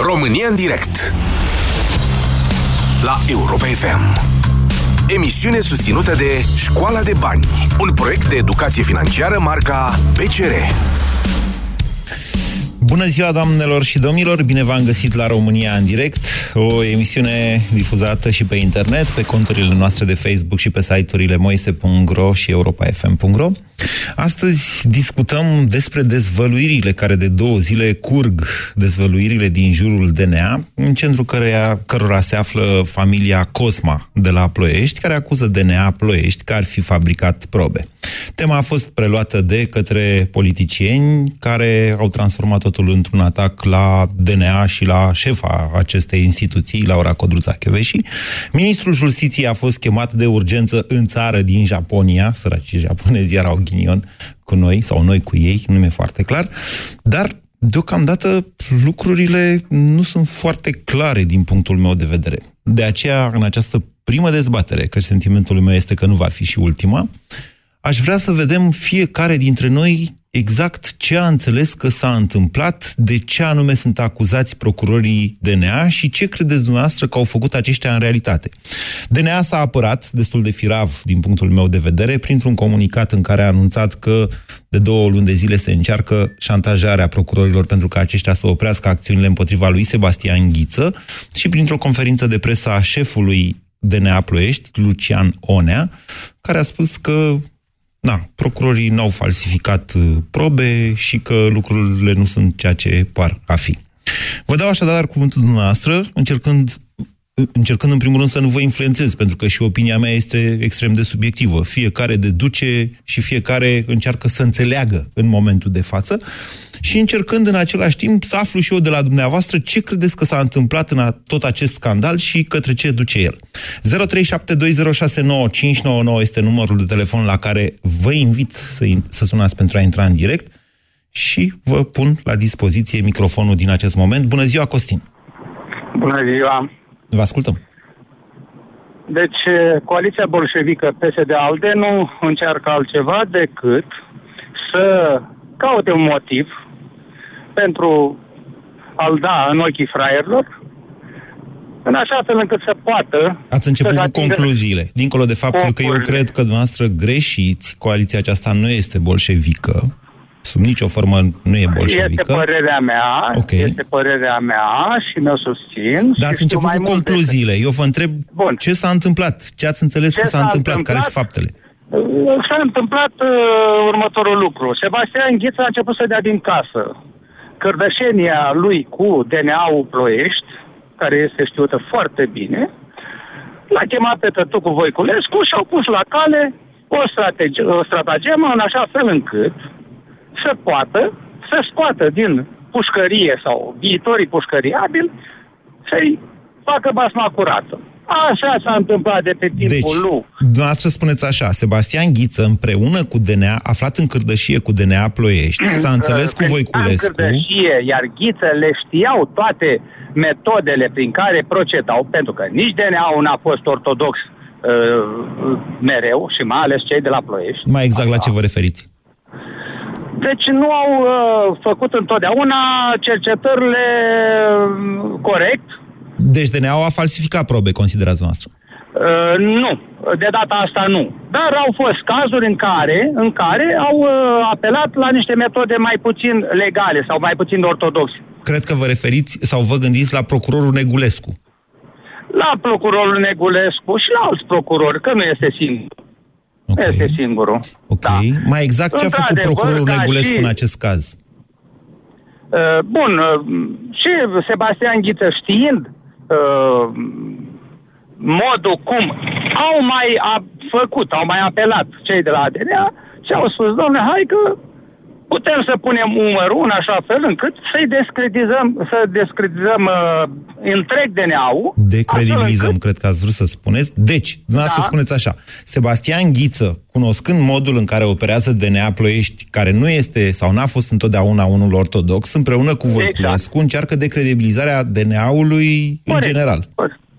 România în direct La Europa FM Emisiune susținută de Școala de Bani Un proiect de educație financiară marca PCR Bună ziua, doamnelor și domnilor! Bine v-am găsit la România în direct, o emisiune difuzată și pe internet, pe conturile noastre de Facebook și pe site-urile moise.ro și europa.fm.ro. Astăzi discutăm despre dezvăluirile care de două zile curg, dezvăluirile din jurul DNA, în centrul căreia, cărora se află familia Cosma de la Ploiești, care acuză DNA Ploiești că ar fi fabricat probe. Tema a fost preluată de către politicieni care au transformat totul într-un atac la DNA și la șefa acestei instituții, Laura Codruța Chioveși. Ministrul Justiției a fost chemat de urgență în țară din Japonia, săracii japonezi erau ghinion cu noi, sau noi cu ei, nu mi-e foarte clar, dar deocamdată lucrurile nu sunt foarte clare din punctul meu de vedere. De aceea, în această primă dezbatere, că sentimentul meu este că nu va fi și ultima, aș vrea să vedem fiecare dintre noi exact ce a înțeles că s-a întâmplat, de ce anume sunt acuzați procurorii DNA și ce credeți dumneavoastră că au făcut aceștia în realitate. DNA s-a apărat destul de firav din punctul meu de vedere printr-un comunicat în care a anunțat că de două luni de zile se încearcă șantajarea procurorilor pentru ca aceștia să oprească acțiunile împotriva lui Sebastian Ghiță și printr-o conferință de presă a șefului DNA Ploiești, Lucian Onea, care a spus că da, procurorii n-au falsificat uh, probe și că lucrurile nu sunt ceea ce par a fi. Vă dau așadar cuvântul dumneavoastră, încercând încercând în primul rând să nu vă influențez, pentru că și opinia mea este extrem de subiectivă. Fiecare deduce și fiecare încearcă să înțeleagă în momentul de față și încercând în același timp să aflu și eu de la dumneavoastră ce credeți că s-a întâmplat în tot acest scandal și către ce duce el. 0372069599 este numărul de telefon la care vă invit să, să sunați pentru a intra în direct și vă pun la dispoziție microfonul din acest moment. Bună ziua, Costin! Bună ziua! Vă ascultăm. Deci, coaliția bolșevică PSD-ALDE nu încearcă altceva decât să caute un motiv pentru a-l da în ochii fraierilor, în așa fel încât să poată... Ați început cu concluziile. Dincolo de faptul că eu cred că dumneavoastră greșiți, coaliția aceasta nu este bolșevică, sub nicio formă nu e bolșevică. Este părerea mea, okay. este părerea mea și mi-o susțin. Dar ați început cu concluziile. Eu vă întreb Bun. ce s-a întâmplat, ce ați înțeles ce că s-a, întâmplat, întâmplat, care sunt faptele? S-a întâmplat uh, următorul lucru. Sebastian Ghiță a început să dea din casă. Cărdășenia lui cu DNA-ul Ploiești, care este știută foarte bine, l-a chemat pe Tătucu Voiculescu și au pus la cale o, strategi- o stratagemă în așa fel încât să poată să scoată din pușcărie sau viitorii pușcăriabili să-i facă basma curată. Așa s-a întâmplat de pe timpul deci, lui. Dumneavoastră spuneți așa, Sebastian Ghiță împreună cu DNA, aflat în cârdășie cu DNA Ploiești, s-a înțeles cu Voiculescu... În cârdășie, iar Ghiță le știau toate metodele prin care procedau, pentru că nici DNA-ul n-a fost ortodox uh, mereu și mai ales cei de la Ploiești. Mai exact Așa. la ce vă referiți? Deci nu au uh, făcut întotdeauna cercetările uh, corect. Deci DNA-ul a falsificat probe, considerați noastră? Uh, nu, de data asta nu. Dar au fost cazuri în care, în care au uh, apelat la niște metode mai puțin legale sau mai puțin ortodoxe. Cred că vă referiți sau vă gândiți la procurorul Negulescu. La procurorul Negulescu și la alți procurori, că nu este singur. Okay. Este singurul. Ok. Da. Mai exact ce a făcut procurorul Negulescu și... în acest caz? Uh, bun, uh, și Sebastian Ghiță știind uh, modul cum au mai a, făcut, au mai apelat cei de la ADNA și au spus, domnule, hai că putem să punem umărul în așa fel încât să-i descredizăm, să descredizăm uh, întreg DNA-ul. Decredibilizăm, încât... cred că ați vrut să spuneți. Deci, dumneavoastră da. spuneți așa, Sebastian Ghiță, cunoscând modul în care operează DNA Ploiești, care nu este sau n-a fost întotdeauna unul ortodox, împreună cu Voiculescu, exact. încearcă decredibilizarea DNA-ului în general.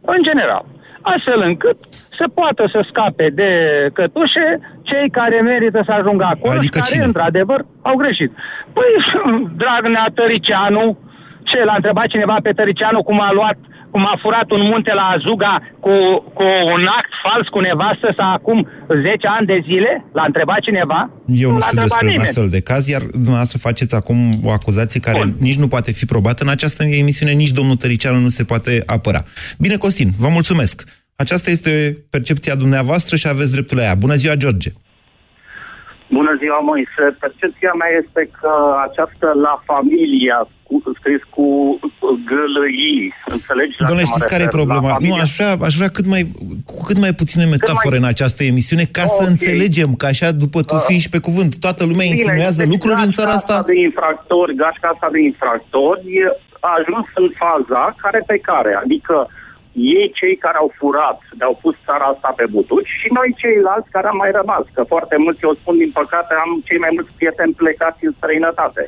În general. Astfel încât să poată să scape de cătușe cei care merită să ajungă acolo adică și care, cine? într-adevăr, au greșit. Păi, Dragnea Tăricianu Ce, l-a întrebat cineva pe Tăricianu cum a luat cum a furat un munte la Azuga cu, cu un act fals cu nevastă sau acum 10 ani de zile? L-a întrebat cineva? Eu nu, nu știu despre nimeni. un astfel de caz, iar dumneavoastră faceți acum o acuzație care Bun. nici nu poate fi probată în această emisiune, nici domnul Tăricianu nu se poate apăra. Bine, Costin, vă mulțumesc. Aceasta este percepția dumneavoastră și aveți dreptul la ea. Bună ziua, George! Bună ziua, Moise. Percepția mea este că această la familia scris cu gălăii, înțelegi? Domnule, știți care e problema? Nu, aș vrea, aș vrea cât mai, cu cât mai puține metafore mai... în această emisiune, ca okay. să înțelegem că așa, după tu fii uh, și pe cuvânt, toată lumea Bine, insinuează deci lucruri în țara asta. de infractori, gașca asta de infractori a ajuns în faza care pe care, adică ei cei care au furat, au pus țara asta pe butuci și noi ceilalți care am mai rămas, că foarte mulți, eu spun din păcate, am cei mai mulți prieteni plecați în străinătate.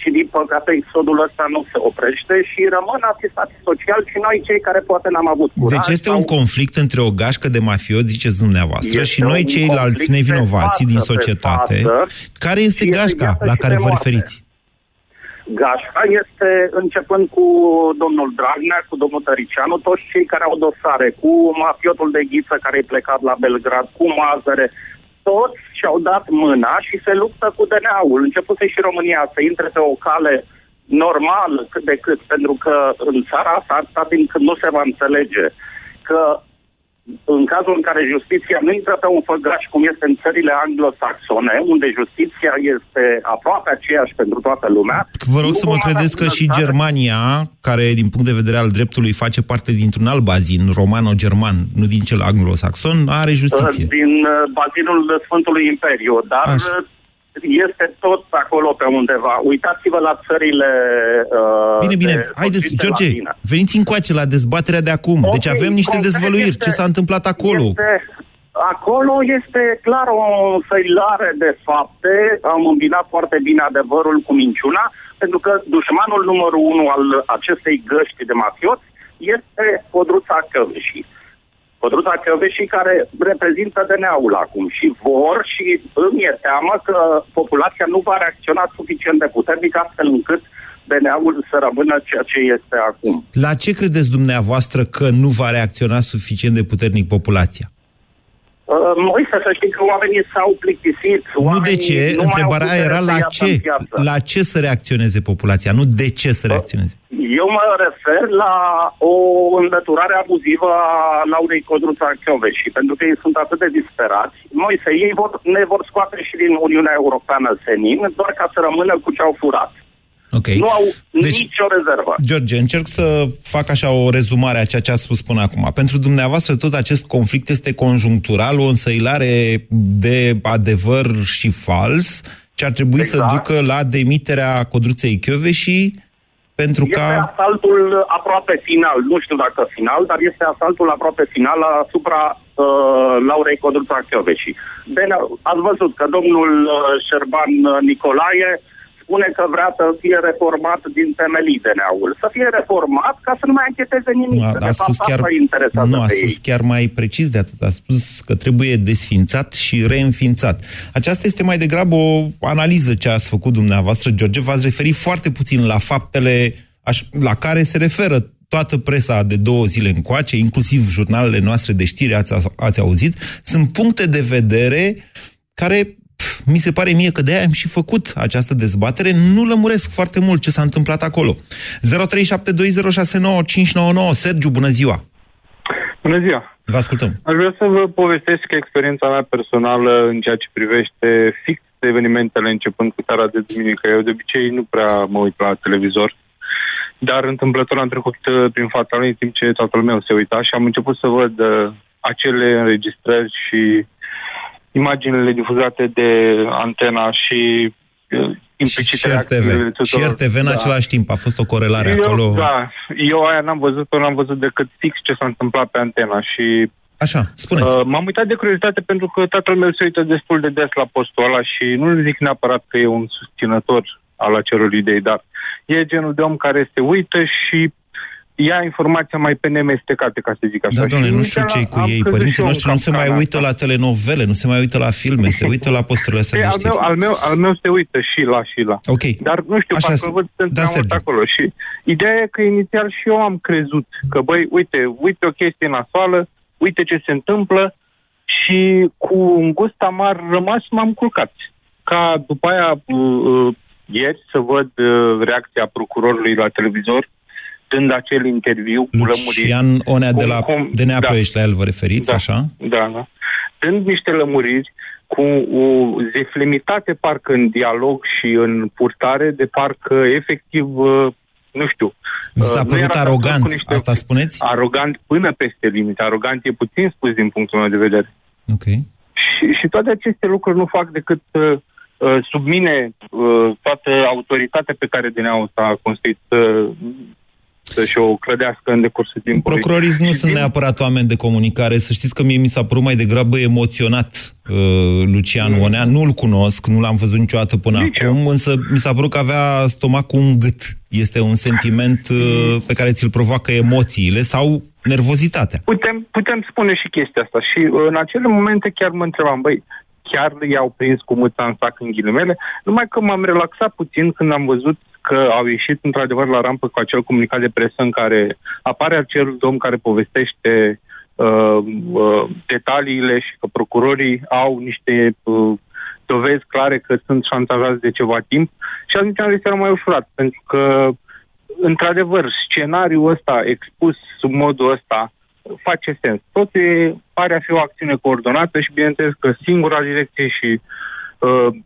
Și din păcate exodul ăsta nu se oprește și rămân asistați social și noi cei care poate n-am avut curaj. Deci este sau... un conflict între o gașcă de mafioți, ziceți dumneavoastră, este și noi ceilalți nevinovații din societate. Față, care este gașca la care vă referiți? Gașca este începând cu domnul Dragnea, cu domnul Tăricianu, toți cei care au dosare, cu mafiotul de ghiță care e plecat la Belgrad, cu Mazăre, toți și-au dat mâna și se luptă cu DNA-ul. Începuse și România să intre pe o cale normal cât de cât, pentru că în țara asta, atâta timp când nu se va înțelege că în cazul în care justiția nu intră pe un făgaș cum este în țările anglosaxone, unde justiția este aproape aceeași pentru toată lumea... Vă rog să mă credeți că și Germania, care din punct de vedere al dreptului face parte dintr-un alt bazin, romano-german, nu din cel anglosaxon, are justiție. Din uh, bazinul Sfântului Imperiu, dar Așa este tot acolo pe undeva. Uitați-vă la țările... Uh, bine, bine, de haideți, George, latină. veniți încoace la dezbaterea de acum. Okay, deci avem niște dezvăluiri. Este, Ce s-a întâmplat acolo? Este, acolo este clar o săilare de fapte. Am îmbinat foarte bine adevărul cu minciuna, pentru că dușmanul numărul unu al acestei găști de mafioți este Codruța Căveșii. Codruța Căveșii care reprezintă DNA-ul acum și vor și îmi e teamă că populația nu va reacționa suficient de puternic astfel încât DNA-ul să rămână ceea ce este acum. La ce credeți dumneavoastră că nu va reacționa suficient de puternic populația? Uh, Moise, să știi că oamenii s-au plictisit. Nu de ce, nu întrebarea era la ce, la ce să reacționeze populația, nu de ce să uh, reacționeze. Eu mă refer la o înlăturare abuzivă a Laurei Codruța și pentru că ei sunt atât de disperați. Moise, ei vor, ne vor scoate și din Uniunea Europeană senin, doar ca să rămână cu ce au furat. Okay. Nu au deci, nicio rezervă. George, încerc să fac așa o rezumare a ceea ce a spus până acum. Pentru dumneavoastră tot acest conflict este conjunctural, o însăilare de adevăr și fals, ce ar trebui exact. să ducă la demiterea Codruței și pentru este ca... asaltul aproape final, nu știu dacă final, dar este asaltul aproape final asupra uh, Laurei Codruța Chioveși. Bine, ați văzut că domnul uh, Șerban Nicolae spune că vrea să fie reformat din temelii DNA-ul. Să fie reformat ca să nu mai încheteze nimic. A, a spus chiar, nu, a spus chiar mai precis de atât. A spus că trebuie desfințat și reînființat. Aceasta este mai degrabă o analiză ce ați făcut dumneavoastră, George. V-ați referit foarte puțin la faptele la care se referă toată presa de două zile încoace, inclusiv jurnalele noastre de știri, ați, ați auzit, sunt puncte de vedere care mi se pare mie că de aia am și făcut această dezbatere, nu lămuresc foarte mult ce s-a întâmplat acolo. 0372069599 Sergiu, bună ziua! Bună ziua! Vă ascultăm. Aș vrea să vă povestesc experiența mea personală în ceea ce privește fix evenimentele începând cu seara de duminică. Eu de obicei nu prea mă uit la televizor, dar întâmplător am trecut uh, prin fața lui în timp ce toată lumea se uita și am început să văd uh, acele înregistrări și imaginile difuzate de antena și uh, implicit și RTV. Și RTV în da. același timp. A fost o corelare eu, acolo. Da. Eu aia n-am văzut-o, n-am văzut decât fix ce s-a întâmplat pe antena și Așa, spuneți. Uh, m-am uitat de curiozitate pentru că tatăl meu se uită destul de des la postul ăla și nu zic neapărat că e un susținător al acelor idei, dar e genul de om care se uită și ia informația mai pe nemestecate, ca să zic așa. Da, doamne, Și nu știu inițial ce cu am ei. crezut și Părinții eu în noștri nu se mai capcana uită asta. la telenovele, nu se mai uită la filme, se uită la posturile astea Ei, de al, meu, știri. al, meu, al meu se uită și la și la. Ok. Dar nu știu, Așa, parcă văd sunt da, da, mult Sergiu. acolo. Și ideea e că inițial și eu am crezut că, băi, uite, uite o chestie nasoală, uite ce se întâmplă și cu un gust amar rămas m-am culcat. Ca după aia, uh, uh, ieri, să văd uh, reacția procurorului la televizor, dând acel interviu cu lămuriri. Lucian Onea de Cum- la cum- DNA da. Ploiești, la el vă referiți, Da. așa? Da, da. Dând niște lămuriri cu o zeflemitate parcă în dialog și în purtare, de parcă efectiv, uh, nu știu... Vi s-a uh, nu părut era arogant, cu niște- asta spuneți? Arogant până peste limite. Arogant e puțin spus din punctul meu de vedere. Ok. Și, și toate aceste lucruri nu fac decât uh, uh, submine uh, toată autoritatea pe care DNA-ul s-a construit uh, să-și o clădească în decursul timpului. Procurorii nu Și sunt din- neapărat oameni de comunicare. Să știți că mie mi s-a părut mai degrabă emoționat uh, Lucian Onea. Nu-l cunosc, nu l-am văzut niciodată până Nici eu. acum, însă mi s-a părut că avea stomacul un gât. Este un sentiment uh, pe care ți-l provoacă emoțiile sau nervozitatea. Putem, putem spune și chestia asta. Și uh, în acele momente chiar mă întrebam, băi, chiar i-au prins cu mâța în sac în ghilimele, numai că m-am relaxat puțin când am văzut că au ieșit într-adevăr la rampă cu acel comunicat de presă în care apare acel domn care povestește uh, uh, detaliile și că procurorii au niște uh, dovezi clare că sunt șantajați de ceva timp și atunci am zis era mai ușurat, pentru că într-adevăr, scenariul ăsta expus sub modul ăsta face sens. Totul e, pare a fi o acțiune coordonată și bineînțeles că singura direcție și uh,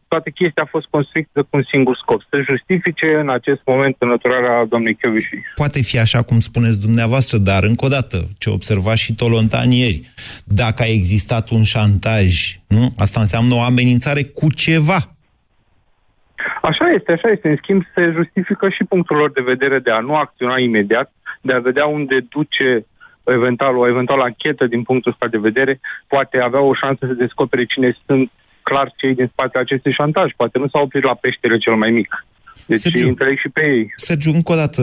toată chestia a fost construită cu un singur scop, să justifice în acest moment înăturarea doamnei Chioviși. Poate fi așa cum spuneți dumneavoastră, dar încă o dată, ce observa și Tolontan ieri, dacă a existat un șantaj, nu? Asta înseamnă o amenințare cu ceva. Așa este, așa este. În schimb, se justifică și punctul lor de vedere de a nu acționa imediat, de a vedea unde duce eventual, o eventuală anchetă din punctul ăsta de vedere, poate avea o șansă să descopere cine sunt clar cei din spatele acestui șantaj. Poate nu s-au oprit la peștele cel mai mic. Deci Sergiu. înțeleg și pe ei. Sergiu, încă o dată,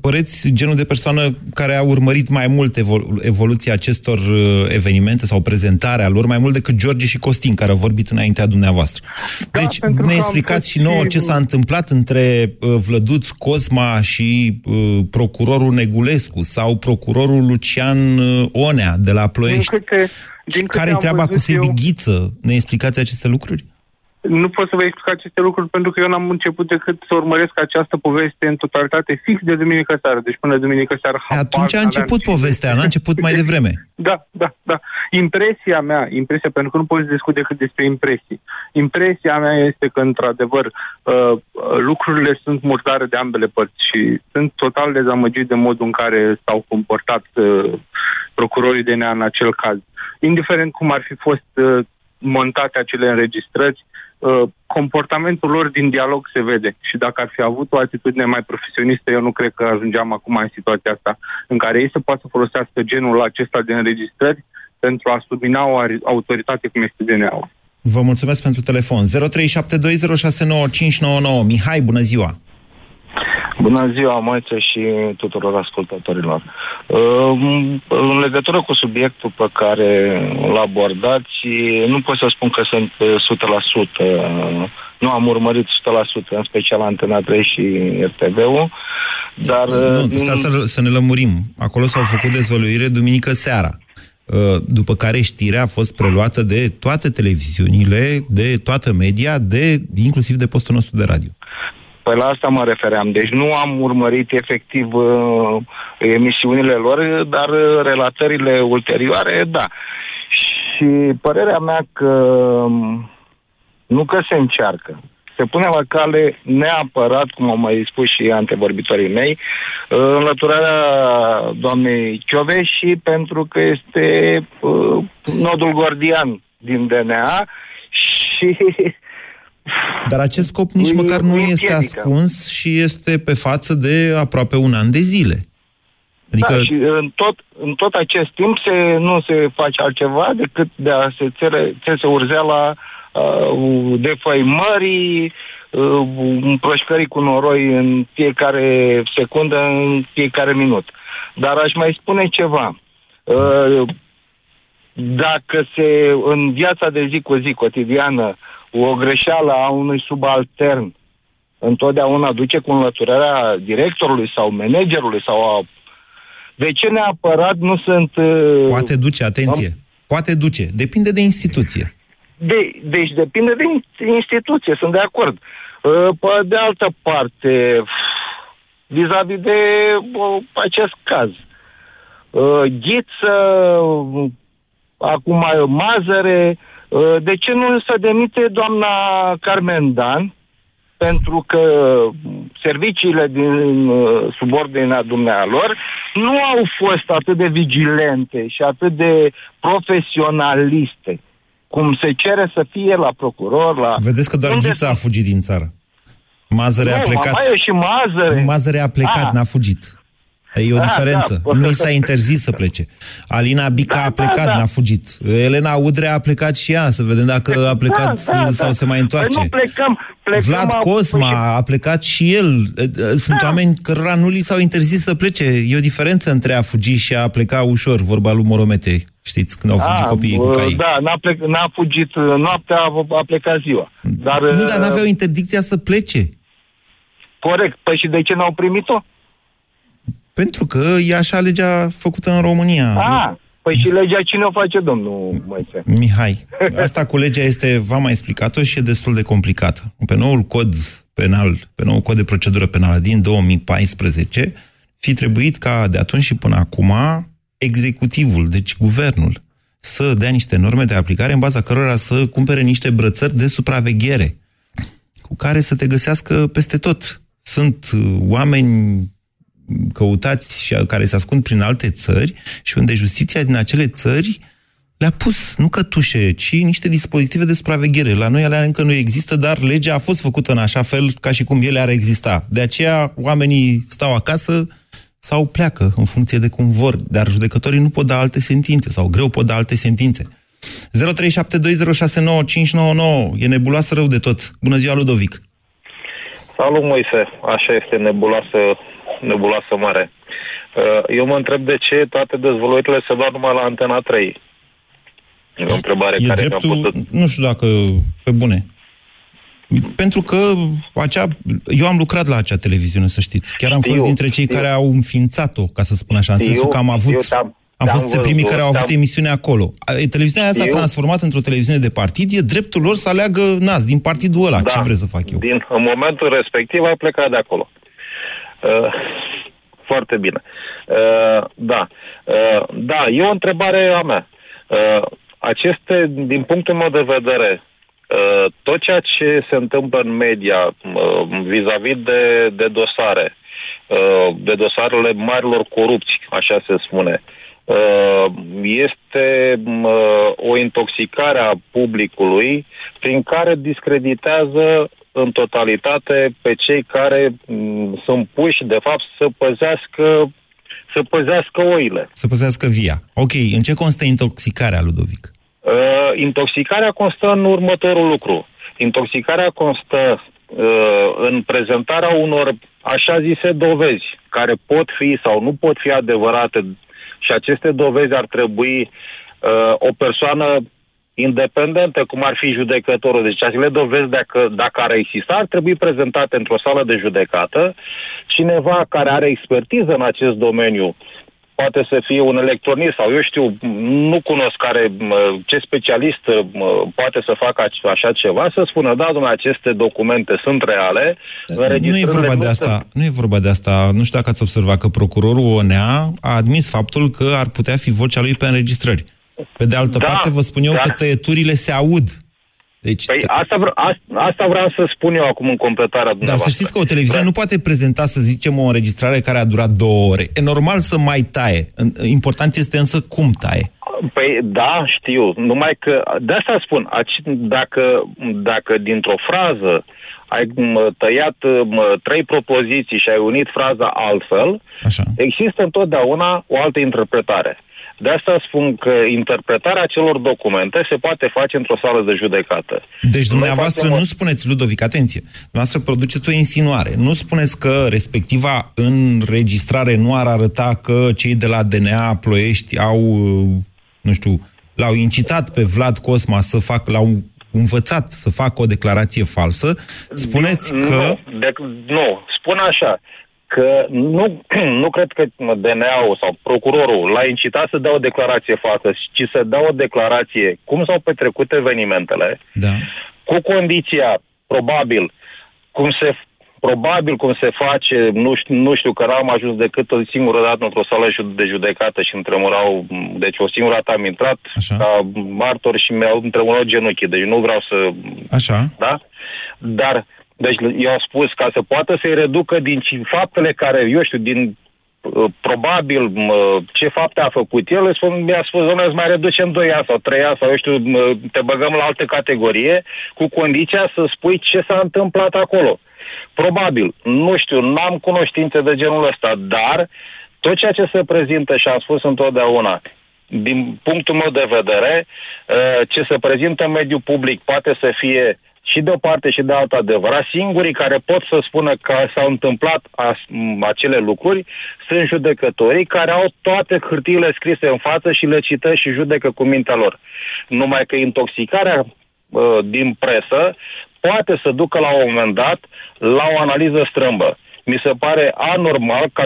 păreți genul de persoană care a urmărit mai mult evolu- evoluția acestor uh, evenimente sau prezentarea lor, mai mult decât George și Costin, care au vorbit înaintea dumneavoastră. Da, Deci pentru că ne am explicați fost și nouă și- ce s-a întâmplat între uh, Vlăduț Cosma și uh, procurorul Negulescu sau procurorul Lucian uh, Onea de la Din Ploiești. câte, din câte Care-i am treaba cu văzut eu- Sebi Ghiță? Ne explicați aceste lucruri? Nu pot să vă explic aceste lucruri pentru că eu n-am început decât să urmăresc această poveste în totalitate fix de duminică seară. Deci până duminică seară... habar Atunci a n-aveam început ce- povestea, n-a început mai devreme. Da, da, da. Impresia mea, impresia, pentru că nu poți să discuți decât despre impresii. Impresia mea este că, într-adevăr, uh, lucrurile sunt murdare de ambele părți și sunt total dezamăgit de modul în care s-au comportat uh, procurorii DNA în acel caz. Indiferent cum ar fi fost uh, montate acele înregistrări, uh, comportamentul lor din dialog se vede și dacă ar fi avut o atitudine mai profesionistă, eu nu cred că ajungeam acum în situația asta în care ei să poată să folosească genul acesta de înregistrări pentru a submina o ari- autoritate cum este DNA-ul. Vă mulțumesc pentru telefon. 0372069599. Mihai, bună ziua! Bună ziua, Moise și tuturor ascultătorilor. Uh, În legătură cu subiectul pe care îl abordați, nu pot să spun că sunt uh, 100%. Nu am urmărit 100%, în special Antena 3 și RTV-ul, dar... uh, Nu, din- stați să, să ne lămurim. Acolo s-au făcut dezvăluire duminică seara. Uh, După care știrea a fost preluată de toate televiziunile, de toată media, de inclusiv de postul nostru de radio. Păi la asta mă refeream. Deci nu am urmărit efectiv uh, emisiunile lor, dar uh, relatările ulterioare, da. Și părerea mea că um, nu că se încearcă. Se pune la cale neapărat, cum au mai spus și antevorbitorii mei, uh, înlăturarea doamnei și pentru că este uh, nodul gordian din DNA și Dar acest scop nici Îi- măcar nu îi este împiedică. ascuns și este pe față de aproape un an de zile. Adică, Da, și în tot, în tot acest timp se, nu se face altceva decât de a se țere, țese urzeala uh, defăimării, uh, împroșcării cu noroi în fiecare secundă, în fiecare minut. Dar aș mai spune ceva. Uh, dacă se, în viața de zi cu zi cotidiană, o greșeală a unui subaltern întotdeauna duce cu înlăturarea directorului sau managerului sau a... De ce neapărat nu sunt... Uh, Poate duce, atenție. Am... Poate duce. Depinde de instituție. De, deci depinde de instituție, sunt de acord. Uh, pe de altă parte, vis-a-vis de uh, acest caz, ghiță, acum mazăre, de ce nu se demite doamna Carmen Dan, pentru că serviciile din uh, subordinea dumnealor nu au fost atât de vigilente și atât de profesionaliste cum se cere să fie la procuror, la... Vedeți că doar Unde Ghița a fugit din țară. Mazăre nu, a plecat. Mai și Mazăre. Mazăre a plecat, a. Ah. n-a fugit. E o da, diferență. Da, nu i s-a interzis să plece. Alina Bica da, a plecat, da, da. n-a fugit. Elena Udrea a plecat și ea, să vedem dacă a da, plecat da, da, sau da. se mai întoarce. Păi nu plecăm, plecăm Vlad Cosma a plecat și el. Sunt da. oameni cărora nu li s-au interzis să plece. E o diferență între a fugi și a pleca ușor, vorba lui Moromete. Știți, când au fugit a, copiii cu cai. Da, n-a, plec, n-a fugit noaptea, a plecat ziua. Dar, nu, dar n-aveau interdicția să plece. Corect. Păi și de ce n-au primit-o? Pentru că e așa legea făcută în România. Ah, păi și legea cine o face, domnul Moise? Mihai, asta cu legea este, v-am mai explicat-o și e destul de complicată. Pe noul cod penal, pe noul cod de procedură penală din 2014, fi trebuit ca de atunci și până acum executivul, deci guvernul, să dea niște norme de aplicare în baza cărora să cumpere niște brățări de supraveghere cu care să te găsească peste tot. Sunt oameni căutați și care se ascund prin alte țări și unde justiția din acele țări le-a pus, nu cătușe, ci niște dispozitive de supraveghere. La noi alea încă nu există, dar legea a fost făcută în așa fel ca și cum ele ar exista. De aceea oamenii stau acasă sau pleacă în funcție de cum vor, dar judecătorii nu pot da alte sentințe sau greu pot da alte sentințe. 0372069599 e nebuloasă rău de tot. Bună ziua, Ludovic! Salut, Moise! Așa este nebuloasă nebuloasă mare. Uh, eu mă întreb de ce toate dezvăluirile se dau numai la Antena 3. E o întrebare e care dreptul, mi-a putut... Nu știu dacă... Pe bune. Pentru că acea, eu am lucrat la acea televiziune, să știți. Chiar am știu, fost dintre cei știu. care au înființat-o, ca să spun așa, în știu, sensul că am avut... Știu, am fost văzut, primii care au avut emisiune acolo. Televiziunea asta s-a transformat într-o televiziune de partid, e dreptul lor să aleagă nas din partidul ăla. Da, Ce vreți să fac eu? Din, în momentul respectiv ai plecat de acolo. Uh, foarte bine. Uh, da. Uh, da, e o întrebare a mea. Uh, aceste, din punctul meu de vedere, uh, tot ceea ce se întâmplă în media uh, vis-a-vis de, de dosare, uh, de dosarele marilor corupți, așa se spune, uh, este uh, o intoxicare a publicului prin care discreditează în totalitate pe cei care m- mm, sunt puși, de fapt, să păzească, să păzească oile. Să păzească via. Ok, în ce constă intoxicarea, Ludovic? Uh, intoxicarea constă în următorul lucru. Intoxicarea constă uh, în prezentarea unor așa zise dovezi, care pot fi sau nu pot fi adevărate și aceste dovezi ar trebui uh, o persoană independente, cum ar fi judecătorul. Deci acele dovezi, dacă, dacă ar exista, ar trebui prezentate într-o sală de judecată. Cineva care are expertiză în acest domeniu, poate să fie un electronist sau eu știu, nu cunosc care, ce specialist poate să facă așa ceva, să spună, da, domnule, aceste documente sunt reale. Nu e vorba de asta, sunt... nu e vorba de asta. Nu știu dacă ați observat că procurorul ONEA a admis faptul că ar putea fi vocea lui pe înregistrări. Pe de altă da, parte, vă spun eu da. că tăieturile se aud. Deci, păi asta, vre- asta vreau să spun eu acum în completarea dumneavoastră. Dar să știți că o televiziune da. nu poate prezenta, să zicem, o înregistrare care a durat două ore. E normal să mai taie. Important este însă cum taie. Păi da, știu. Numai că, de asta spun, dacă, dacă dintr-o frază ai tăiat trei propoziții și ai unit fraza altfel, Așa. există întotdeauna o altă interpretare. De asta spun că interpretarea celor documente se poate face într-o sală de judecată. Deci dumneavoastră facem... nu spuneți, Ludovic, atenție, dumneavoastră produceți o insinuare. Nu spuneți că respectiva înregistrare nu ar arăta că cei de la DNA Ploiești au, nu știu, l-au incitat pe Vlad Cosma să facă, l-au învățat să facă o declarație falsă, spuneți nu, că... De, nu, spun așa, că nu, nu cred că DNA-ul sau procurorul l-a incitat să dea o declarație falsă, ci să dea o declarație cum s-au petrecut evenimentele, da. cu condiția, probabil, cum se probabil cum se face, nu știu, nu știu că n-am ajuns decât o singură dată într-o sală de judecată și îmi tremurau, deci o singură dată am intrat Așa. ca martor și mi-au tremurau genunchii, deci nu vreau să... Așa. Da? Dar, deci eu am spus ca să poată să-i reducă din faptele care, eu știu, din uh, probabil ce fapte a făcut el, spun, mi-a spus, domnule, îți mai reducem 2 ani sau 3 ani sau, eu știu, te băgăm la altă categorie, cu condiția să spui ce s-a întâmplat acolo. Probabil, nu știu, n-am cunoștințe de genul ăsta, dar tot ceea ce se prezintă și am spus întotdeauna, din punctul meu de vedere, uh, ce se prezintă în mediul public poate să fie și de o parte și de alta adevărat. Singurii care pot să spună că s-au întâmplat acele lucruri sunt judecătorii care au toate hârtiile scrise în față și le cită și judecă cu mintea lor. Numai că intoxicarea uh, din presă poate să ducă la un moment dat la o analiză strâmbă. Mi se pare anormal ca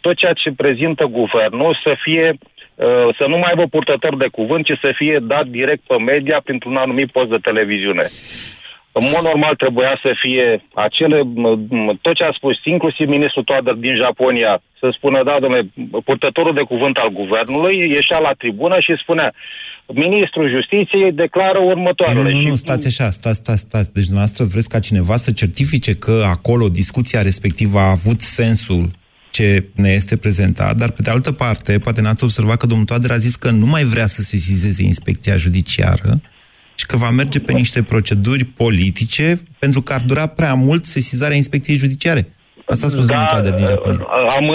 tot ceea ce prezintă guvernul să fie uh, să nu mai aibă purtător de cuvânt, ci să fie dat direct pe media printr-un anumit post de televiziune. În mod normal trebuia să fie acele, tot ce a spus, inclusiv ministrul Toader din Japonia, să spună, da, domnule, purtătorul de cuvânt al guvernului ieșea la tribună și spunea, ministrul justiției declară următoarele. Nu, nu, și... nu, stați așa, stați, stați, stați. Deci dumneavoastră vreți ca cineva să certifice că acolo discuția respectivă a avut sensul ce ne este prezentat, dar pe de altă parte, poate n-ați observat că domnul Toader a zis că nu mai vrea să se sizeze inspecția judiciară și că va merge pe niște proceduri politice pentru că ar dura prea mult sesizarea inspecției judiciare. Asta a spus da, domnul Toader din Japonia. Am,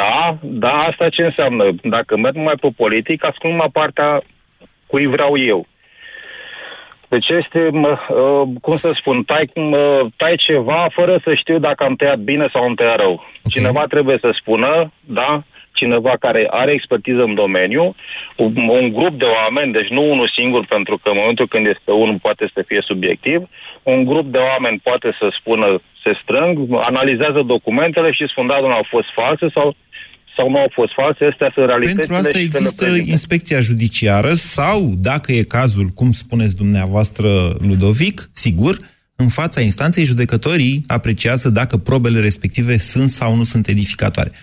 da, da, asta ce înseamnă? Dacă merg mai pe politic, ascult numai partea cui vreau eu. Deci este, uh, cum să spun, tai, uh, tai ceva fără să știu dacă am tăiat bine sau am tăiat rău. Okay. Cineva trebuie să spună, da, cineva care are expertiză în domeniu, un, un grup de oameni, deci nu unul singur, pentru că în momentul când este unul poate să fie subiectiv, un grup de oameni poate să spună, se strâng, analizează documentele și spun, da, au fost false sau sau nu au fost false, astea sunt realitățile. Pentru asta există inspecția judiciară sau, dacă e cazul, cum spuneți dumneavoastră, Ludovic, sigur, în fața instanței, judecătorii apreciază dacă probele respective sunt sau nu sunt edificatoare. 0372069599.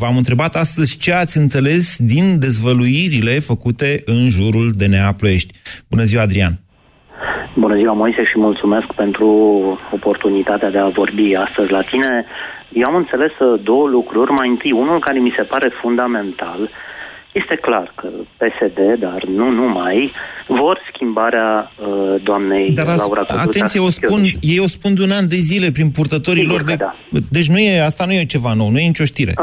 V-am întrebat astăzi ce ați înțeles din dezvăluirile făcute în jurul DNA Ploiești. Bună ziua, Adrian! Bună ziua, Moise, și mulțumesc pentru oportunitatea de a vorbi astăzi la tine. Eu am înțeles uh, două lucruri. Mai întâi, unul care mi se pare fundamental, este clar că PSD, dar nu numai, vor schimbarea uh, doamnei dar Laura Căduța. Atenție, o spun, ei o spun de un an de zile prin purtătorii lor de... Da. Deci nu e, asta nu e ceva nou, nu e nicio știre.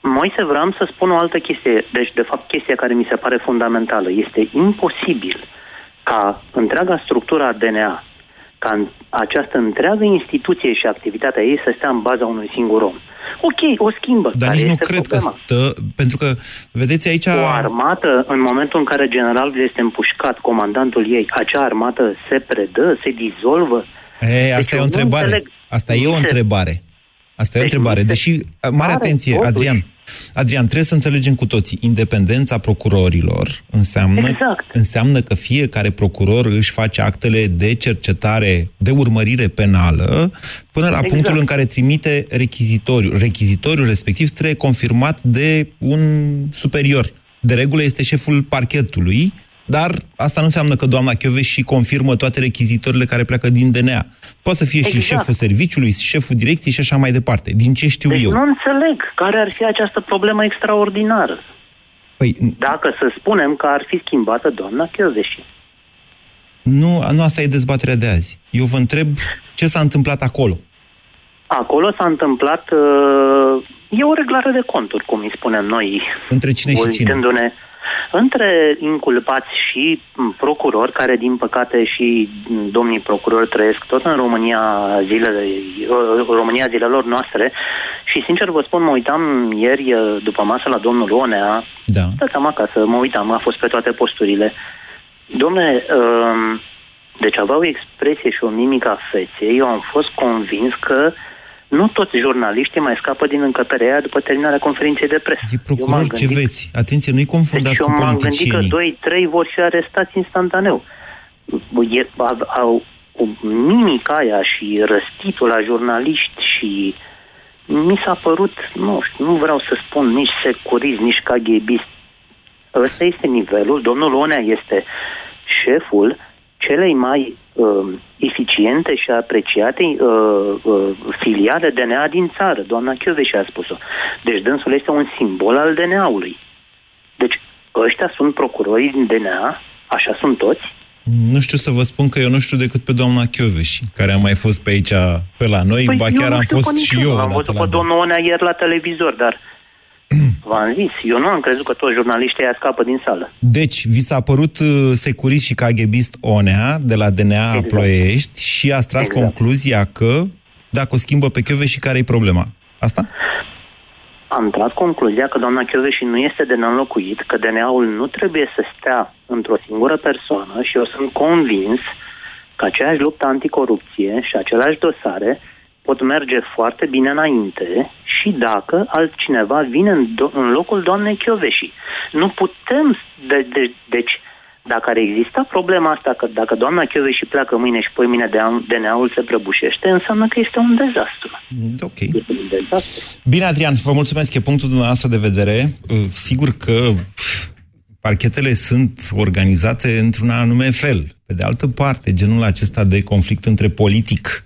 Moise, vreau să spun o altă chestie. Deci, de fapt, chestia care mi se pare fundamentală. Este imposibil ca întreaga structura DNA ca această întreagă instituție și activitatea ei să stea în baza unui singur om. Ok, o schimbă. Dar nici nu cred problema? că stă, pentru că, vedeți aici... O armată, în momentul în care generalul este împușcat, comandantul ei, acea armată se predă, se dizolvă? E, asta deci e o întrebare. Asta e o întrebare. Asta e o deci întrebare. Deși, mare atenție, totuși. Adrian, Adrian, trebuie să înțelegem cu toții, independența procurorilor înseamnă, exact. înseamnă că fiecare procuror își face actele de cercetare, de urmărire penală, până la exact. punctul în care trimite rechizitoriul. Rechizitoriul respectiv trebuie confirmat de un superior. De regulă este șeful parchetului, dar asta nu înseamnă că doamna Chioveș și confirmă toate rechizitorile care pleacă din DNA. Poate să fie exact. și șeful serviciului, șeful direcției și așa mai departe. Din ce știu deci eu. nu înțeleg care ar fi această problemă extraordinară. Păi, Dacă să spunem că ar fi schimbată doamna Chioveși. Nu, nu asta e dezbaterea de azi. Eu vă întreb ce s-a întâmplat acolo. Acolo s-a întâmplat, uh, e o reglare de conturi, cum îi spunem noi. Între cine și cine? Uitându-ne Între inculpați și m, procurori, care din păcate și m, domnii procurori trăiesc tot în România, zilele, uh, România zilelor noastre și sincer vă spun, mă uitam ieri uh, după masă la domnul Onea, Da. Stăteam acasă, mă uitam, a fost pe toate posturile. Domne, um, deci avea o expresie și o mimică a feței, eu am fost convins că nu toți jurnaliștii mai scapă din încăperea aia după terminarea conferinței de presă. E Eu m-am procuror gândit- ceveți. Atenție, nu-i confundați deci cu eu m-am gândit că politicienii. doi, trei vor fi arestați instantaneu. E, au, au, cu mimica aia și răstitul la jurnaliști și mi s-a părut, nu știu, nu vreau să spun nici securist, nici caghebist. Ăsta este nivelul, domnul Onea este șeful celei mai uh, eficiente și apreciate uh, uh, filiale DNA din țară. Doamna Chioveși a spus-o. Deci dânsul este un simbol al DNA-ului. Deci ăștia sunt procurorii din DNA, așa sunt toți, Nu știu să vă spun că eu nu știu decât pe doamna Chioveși, care a mai fost pe aici, pe la noi, ba Păi eu chiar nu am știu fost pe și niciunul. eu Am odată văzut la pe dom- domnul Onea ieri la televizor, dar v-am zis, eu nu am crezut că toți jurnaliștii aia scapă din sală. Deci, vi s-a părut uh, securist și caghebist Onea de la DNA Exact. Ploiești și ați tras Exact. concluzia că dacă o schimbă pe Chioveși, care e problema? Asta? Am tras concluzia că doamna Chioveși nu este de neînlocuit, că DNA-ul nu trebuie să stea într-o singură persoană și eu sunt convins că aceeași luptă anticorupție și aceleași dosare pot merge foarte bine înainte și dacă altcineva vine în, do- în locul doamnei Chioveși. Nu putem, de, de, deci, dacă ar exista problema asta, că dacă doamna Chioveși pleacă mâine și poi mine DNA-ul se prăbușește, înseamnă că este un dezastru. Mm, Ok. Este un dezastru. Bine, Adrian, vă mulțumesc, e punctul dumneavoastră de vedere. Uh, Sigur că pf, parchetele sunt organizate într-un anume fel. Pe de altă parte, genul acesta de conflict între politic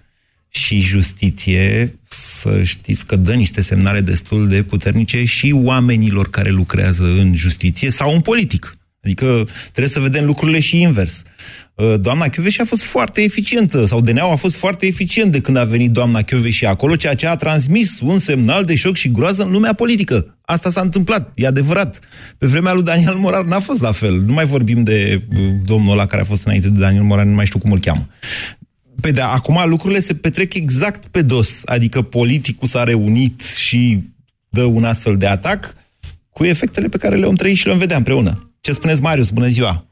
și justiție, să știți că dă niște semnale destul de puternice și oamenilor care lucrează în justiție sau în politic. Adică trebuie să vedem lucrurile și invers. Uh, Doamna Chioveși a fost foarte eficientă, sau DNA-ul a fost foarte eficient de când a venit doamna Chioveși acolo, ceea ce a transmis un semnal de șoc și groază în lumea politică. Asta s-a întâmplat, e adevărat. Pe vremea lui Daniel Morar n-a fost la fel. Nu mai vorbim de uh, domnul ăla care a fost înainte de Daniel Morar, nu mai știu cum îl cheamă. Pe de acum lucrurile se petrec exact pe dos, adică politicul s-a reunit și dă un astfel de atac cu efectele pe care le-om trăi și le-om vedea împreună. Ce spuneți, Marius? Bună ziua!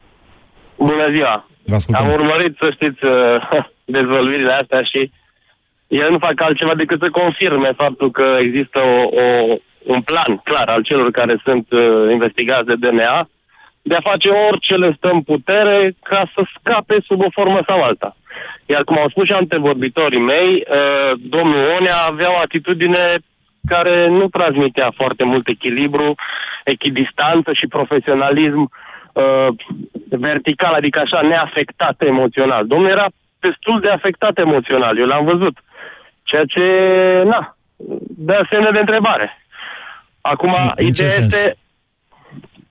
Bună ziua! Vă ascultăm. Am urmărit, să știți, uh, dezvăluirile astea și ele nu fac altceva decât să confirme faptul că există o, o, un plan clar al celor care sunt uh, investigați de DNA de a face orice le stă în putere ca să scape sub o formă sau alta. Iar cum au spus și antevorbitorii mei, uh, domnul Onea avea o atitudine care nu transmitea foarte mult echilibru, echidistanță și profesionalism uh, vertical, adică așa neafectat emoțional. Domnul era destul de afectat emoțional, eu l-am văzut. Ceea ce, na, dă semne de întrebare. Acum, În- în ce ideea sens? este...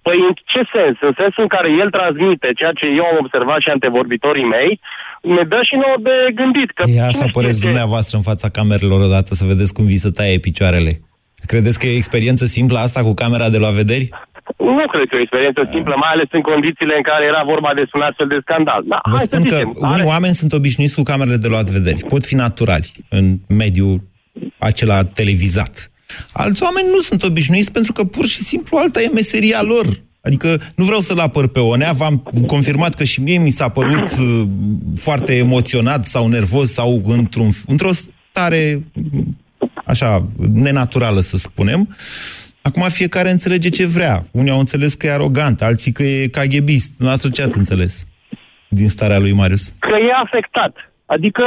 Păi în ce sens? În sensul în care el transmite ceea ce eu am observat și antevorbitorii mei, ne dă și nouă de gândit. Că Ia cine să știe apăreți ce- dumneavoastră în fața camerelor odată să vedeți cum vi se taie picioarele. Credeți că e experiență simplă asta cu camera de la vederi? Nu cred că e o experiență simplă, mai ales în condițiile în care era vorba despre un astfel de scandal. Da, Vă hai spun să că zicem, unii are- oameni sunt obișnuiți cu camerele de luat vederi. Pot fi naturali în mediul acela televizat. Alți oameni nu sunt obișnuiți pentru că pur și simplu alta e meseria lor. Adică nu vreau să-l apăr pe Onea, v-am confirmat că și mie mi s-a părut uh, foarte emoționat sau nervos sau într-un, într-o stare mm, așa, nenaturală, să spunem. Acum fiecare înțelege ce vrea. Unii au înțeles că e arogant, alții că e caghebist. Dumneavoastră ce ați înțeles din starea lui Marius? că e afectat. Adică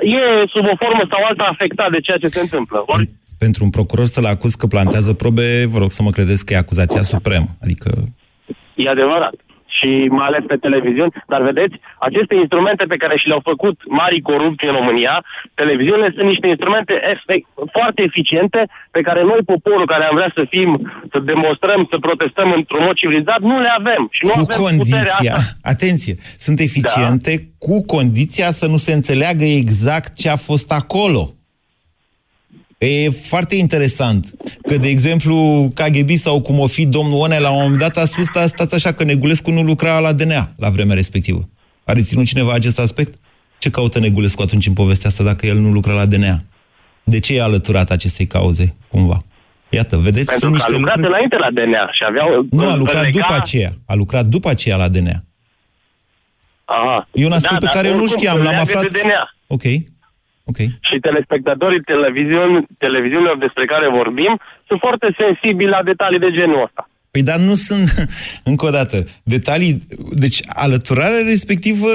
e sub o formă sau alta afectat de ceea ce se întâmplă. Ori, Pentru un procuror să-l acuz că plantează probe, vă rog să mă credeți că e acuzația supremă. Adică e adevărat. Și mai ales pe televiziuni. Dar vedeți, aceste instrumente pe care și le-au făcut mari corupții în România, televiziunile sunt niște instrumente efect, foarte eficiente pe care noi, poporul care am vrea să fim, să demonstrăm, să protestăm într-un mod civilizat, nu le avem. Și nu cu avem puterea condiția, asta. atenție, sunt eficiente cu condiția să nu se înțeleagă exact ce a fost acolo. E foarte interesant că, de exemplu, KGB sau cum o fi domnul Onea, la un moment dat a spus, "Da, stați așa, că Negulescu nu lucra la DNA la vremea respectivă. A reținut cineva acest aspect? Ce caută Negulescu atunci în povestea asta dacă el nu lucra la DNA? De ce e alăturat acestei cauze, cumva? Iată, vedeți, Pentru sunt că a niște lucrat lucruri... înainte la DNA și aveau... Nu, a lucrat lega- după aceea. A lucrat după aceea la DNA. Aha. E un aspect da, pe care eu nu oricum, știam, îl l-am leagă aflat... De DNA. Ok, ok. Și telespectatorii televiziuni, televiziunilor despre care vorbim sunt foarte sensibili la detalii de genul ăsta. Păi dar nu sunt, încă o dată, detalii... Deci alăturarea respectivă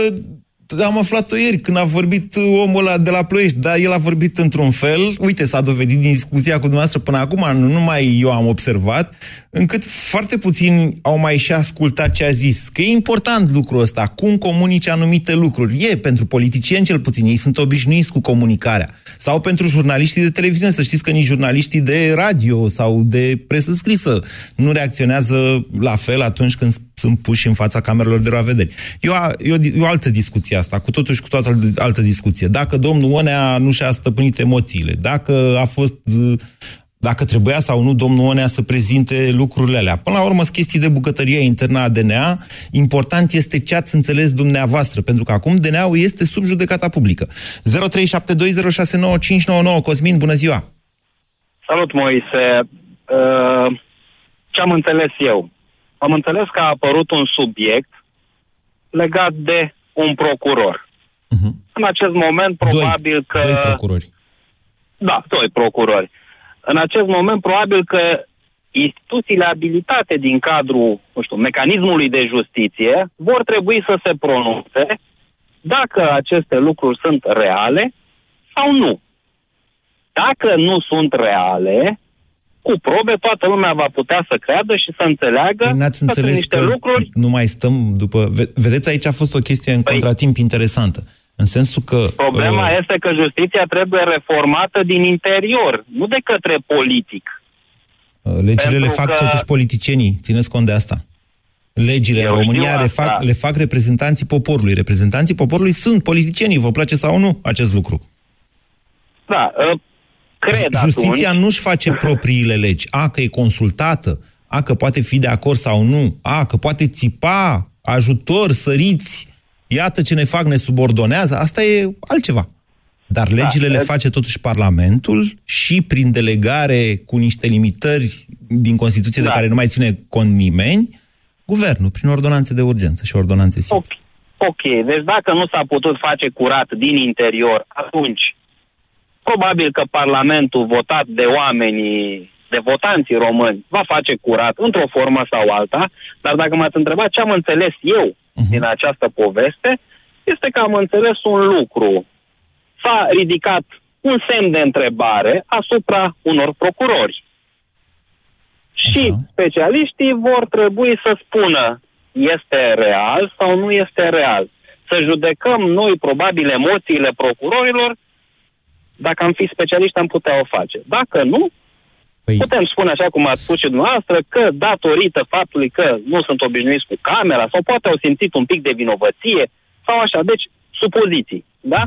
am aflat-o ieri când a vorbit omul ăla de la Ploiești, dar el a vorbit într-un fel, uite, s-a dovedit din discuția cu dumneavoastră până acum, nu numai eu am observat, încât foarte puțini au mai și ascultat ce a zis. Că e important lucrul ăsta, cum comunici anumite lucruri. E, pentru politicieni cel puțin, ei sunt obișnuiți cu comunicarea. Sau pentru jurnaliștii de televiziune, să știți că nici jurnaliștii de radio sau de presă scrisă nu reacționează la fel atunci când sunt puși în fața camerelor de vedere. E o, e, o, e o altă discuție asta, cu totul și cu toată altă discuție. Dacă domnul Onea nu și-a stăpânit emoțiile, dacă a fost dacă trebuia sau nu domnul Onea să prezinte lucrurile alea. Până la urmă, sunt chestii de bucătărie internă a DNA. Important este ce ați înțeles dumneavoastră, pentru că acum DNA-ul este sub judecata publică. 0372069599 Cosmin, bună ziua! Salut, Moise! Uh, ce am înțeles eu? Am înțeles că a apărut un subiect legat de un procuror. Uh-huh. În acest moment, probabil doi, că... Doi procurori. Da, doi procurori. În acest moment, probabil că instituțiile abilitate din cadrul, nu știu, mecanismului de justiție vor trebui să se pronunțe dacă aceste lucruri sunt reale sau nu. Dacă nu sunt reale, cu probe, toată lumea va putea să creadă și să înțeleagă Păi N-ați că sunt înțeles niște că lucruri... nu mai stăm după... Vedeți, aici a fost o chestie în Păi- contratimp interesantă. În sensul că... Problema este că justiția trebuie reformată din interior, nu de către politic. Legile Pentru le fac că- totuși politicienii, țineți cont de asta. Legile Eu în România știu le asta. fac, le fac reprezentanții poporului. Reprezentanții poporului sunt politicienii, vă place sau nu acest lucru. Da, uh, cred Justiția atunci... nu-și face propriile legi. A, că e consultată, a, că poate fi de acord sau nu, a, că poate țipa, ajutor, săriți, iată ce ne fac, ne subordonează, asta e altceva. Dar legile Da, le e- face totuși Parlamentul și prin delegare cu niște limitări din Constituție de Da. care nu mai ține cont nimeni, guvernul, prin ordonanțe de urgență și ordonanțe simple. Ok, ok, deci dacă nu s-a putut face curat din interior, atunci probabil că Parlamentul votat de oamenii, de votanții români, va face curat într-o formă sau alta, dar dacă m-ați întrebat ce am înțeles eu Mhm. din această poveste, este că am înțeles un lucru. S-a ridicat un semn de întrebare asupra unor procurori. Și Așa. specialiștii vor trebui să spună este real sau nu este real. Să judecăm noi probabil emoțiile procurorilor, dacă am fi specialiști am putea o face. Dacă nu, Păi, putem spune așa cum ați spus și dumneavoastră că datorită faptului că nu sunt obișnuiți cu camera sau poate au simțit un pic de vinovăție sau așa. Deci, supoziții, da?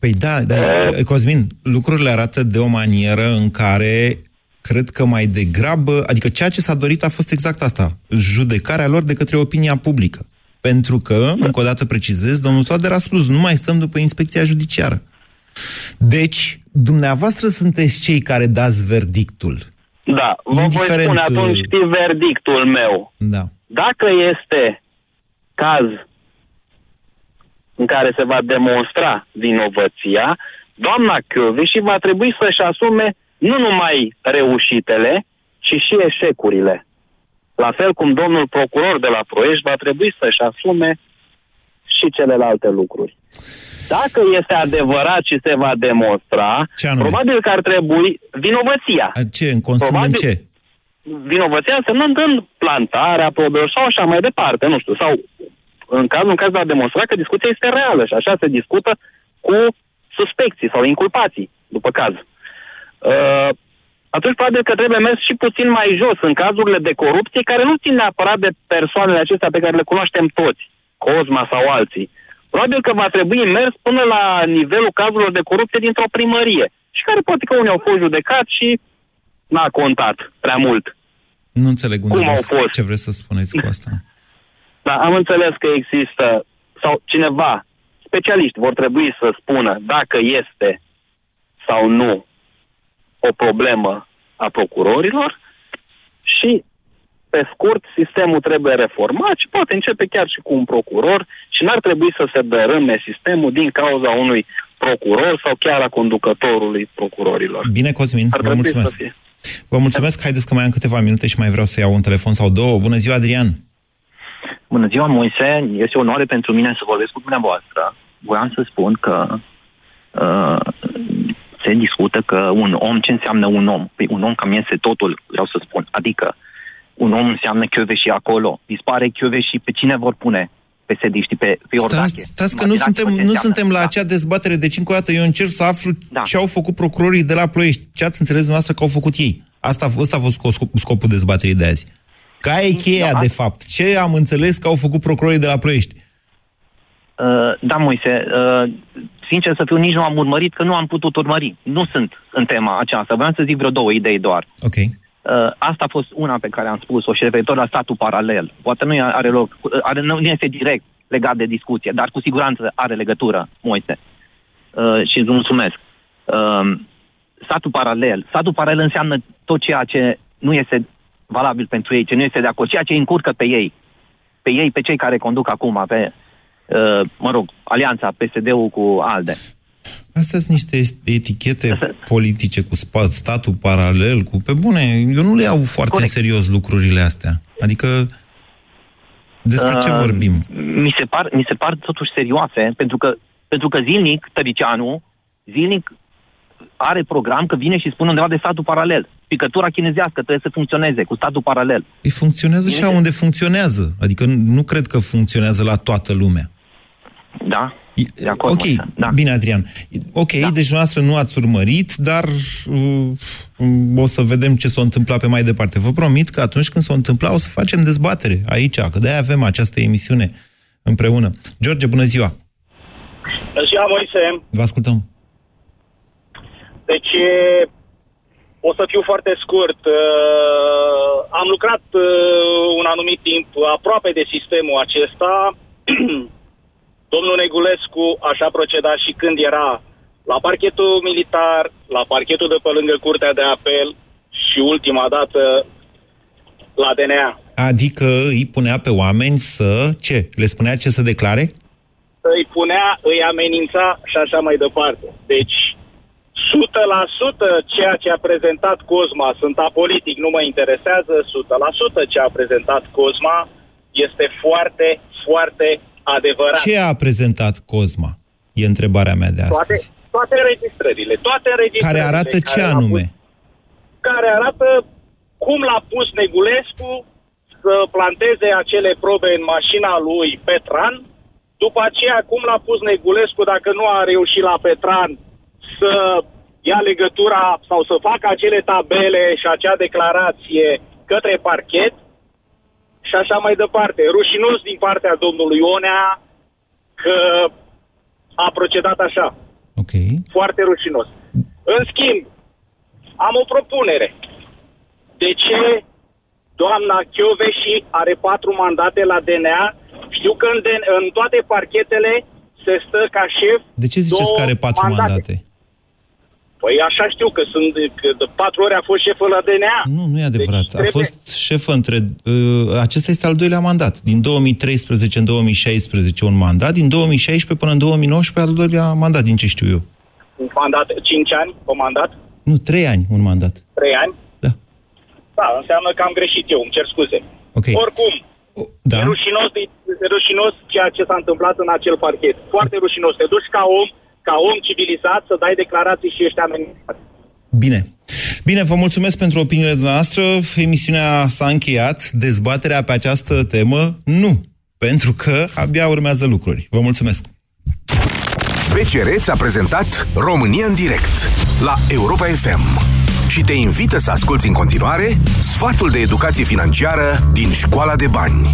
Păi da, da, Cosmin, lucrurile arată de o manieră în care cred că mai degrabă, adică ceea ce s-a dorit a fost exact asta, judecarea lor de către opinia publică. Pentru că, încă o dată precizez, domnul Toader a spus, nu mai stăm după inspecția judiciară. Deci, dumneavoastră sunteți cei care dați verdictul. Da, vă voi Indiferent, spune atunci uh, știi verdictul meu. Da. Dacă este caz în care se va demonstra vinovăția, doamna și va trebui să-și asume nu numai reușitele, ci și eșecurile. La fel cum domnul procuror de la Proiești va trebui să-și asume și celelalte lucruri. Dacă este adevărat și se va demonstra, Ce anume? probabil că ar trebui vinovăția. A, Ce? În constând în Probabil- ce? vinovăția însemnând în plantarea probelor sau așa mai departe, nu știu, sau în cazul în care va demonstra că discuția este reală și așa se discută cu suspecții sau inculpații, după caz. Uh, atunci probabil că trebuie mers și puțin mai jos în cazurile de corupție care nu țin neapărat de persoanele acestea pe care le cunoaștem toți, Cosma sau alții. Probabil că va trebui mers până la nivelul cazurilor de corupție dintr-o primărie. și care poate că unii au fost judecați și n-a contat prea mult. Nu înțeleg unde Cum vreți, au fost? ce vreți să spuneți cu asta. Dar am înțeles că există, sau cineva, specialiști vor trebui să spună dacă este sau nu o problemă a procurorilor și, pe scurt, sistemul trebuie reformat și poate începe chiar și cu un procuror și n-ar trebui să se dărâme sistemul din cauza unui procuror sau chiar a conducătorului procurorilor. Bine, Cosmin, Ar vă trebui mulțumesc. să fie. Vă mulțumesc, haideți că mai am câteva minute și mai vreau să iau un telefon sau două. Bună ziua, Adrian! Bună ziua, Moise. Este o onoare pentru mine să vorbesc cu dumneavoastră. Voiam să spun că uh, se discută că un om, ce înseamnă un om? Păi un om cam este totul, vreau să spun. Adică un om înseamnă și acolo. Dispare și pe cine vor pune? Pe sediști, pe, pe Iordache. Stați, stați că nu Imaginați-vă suntem, ce nu înseamnă. suntem la Da. acea dezbatere, deci încă o dată eu încerc să aflu ce au făcut procurorii de la Ploiești. Ce ați înțeles dumneavoastră că au făcut ei? Asta, ăsta a fost scop- scopul dezbaterii de azi. Care e cheia, Da. de fapt? Ce am înțeles că au făcut procurorii de la Ploiești? Uh, da, Moise, uh, sincer să fiu, nici nu am urmărit, că nu am putut urmări. Nu sunt în tema aceasta. Vreau să zic vreo două idei doar. Ok. Uh, asta a fost una pe care am spus-o și referitor la statul paralel. Poate nu are loc, uh, are, nu este direct legat de discuție, dar cu siguranță are legătură, Moise. Uh, și îți mulțumesc. Uh, statul paralel. Statul paralel înseamnă tot ceea ce nu este valabil pentru ei, ce nu este de acord, ceea ce îi încurcă pe ei. Pe ei, pe cei care conduc acum, pe, uh, mă rog, alianța PSD-ul cu ALDE. Astea sunt niște etichete politice cu spa- statul paralel, cu... Pe bune, eu nu le iau foarte Corect. în serios lucrurile astea. Adică, despre ce Uh, vorbim? Mi se par, mi se par totuși serioase, pentru că, pentru că zilnic, Tăricianu, zilnic are program că vine și spune undeva de statul paralel. Picătura chinezească trebuie să funcționeze cu statul paralel. Îi funcționează și unde funcționează. Adică nu cred că funcționează la toată lumea. Da? De acord, ok, da. bine, Adrian. Ok, da. deci noastră nu ați urmărit, dar uh, o să vedem ce s-a întâmplat pe mai departe. Vă promit că atunci când s-o întâmpla o să facem dezbatere aici, că de-aia avem această emisiune împreună. George, bună ziua! Bună ziua, Moise. Vă ascultăm. Deci, e- o să fiu foarte scurt. Uh, am lucrat uh, un anumit timp aproape de sistemul acesta. Domnul Negulescu așa proceda și când era la parchetul militar, la parchetul de pe lângă Curtea de Apel și ultima dată la DNA. Adică îi punea pe oameni să... Ce? Le spunea ce să declare? Îi punea, îi amenința și așa mai departe. Deci, 100% ceea ce a prezentat Cosma, sunt apolitic, nu mă interesează, 100% ce a prezentat Cosma este foarte, foarte adevărat. Ce a prezentat Cosma? E întrebarea mea de Toate, astăzi. toate înregistrările, toate înregistrările. Care arată ce care l-a anume? Pus, care arată cum l-a pus Negulescu să planteze acele probe în mașina lui Petran, după aceea cum l-a pus Negulescu dacă nu a reușit la Petran să ia legătura sau să facă acele tabele și acea declarație către parchet și așa mai departe. Rușinos din partea domnului Ionea că a procedat așa. Ok. Foarte rușinos. În schimb, am o propunere. De ce doamna Chioveși are patru mandate la DNA? Știu că în, DN- în toate parchetele se stă ca șef De ce ziceți două că are patru mandate? mandate? Păi așa știu că sunt că de patru ori a fost șefă la DNA. Nu, nu e adevărat. Deci a fost șefă între... Uh, acesta este al doilea mandat. Din 2013 în 2016 un mandat, din 2016 până în 2019 al doilea mandat, din ce știu eu. Un mandat, 5 ani, o mandat, Nu, trei ani un mandat. 3 ani. Da. Da, înseamnă că am greșit eu, îmi cer scuze. Ok. Oricum, da. e, rușinos, e rușinos ceea ce s-a întâmplat în acel parchet. Foarte rușinos. Te duci ca om, ca om civilizat să dai declarații și ești amenințat. Bine. Bine, vă mulțumesc pentru opiniile noastre. Emisiunea s-a încheiat. Dezbaterea pe această temă, nu. Pentru că abia urmează lucruri. Vă mulțumesc. BCR ți-a prezentat România în direct la Europa FM și te invită să asculti în continuare sfatul de educație financiară din Școala de Bani.